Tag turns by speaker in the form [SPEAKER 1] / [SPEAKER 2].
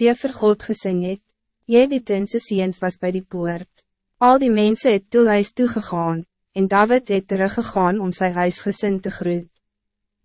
[SPEAKER 1] die vir God gesing het. Jeditun sy seens was bij die poort. Al die mensen het toe huis toegegaan, en David het teruggegaan om zijn huisgezin te groet.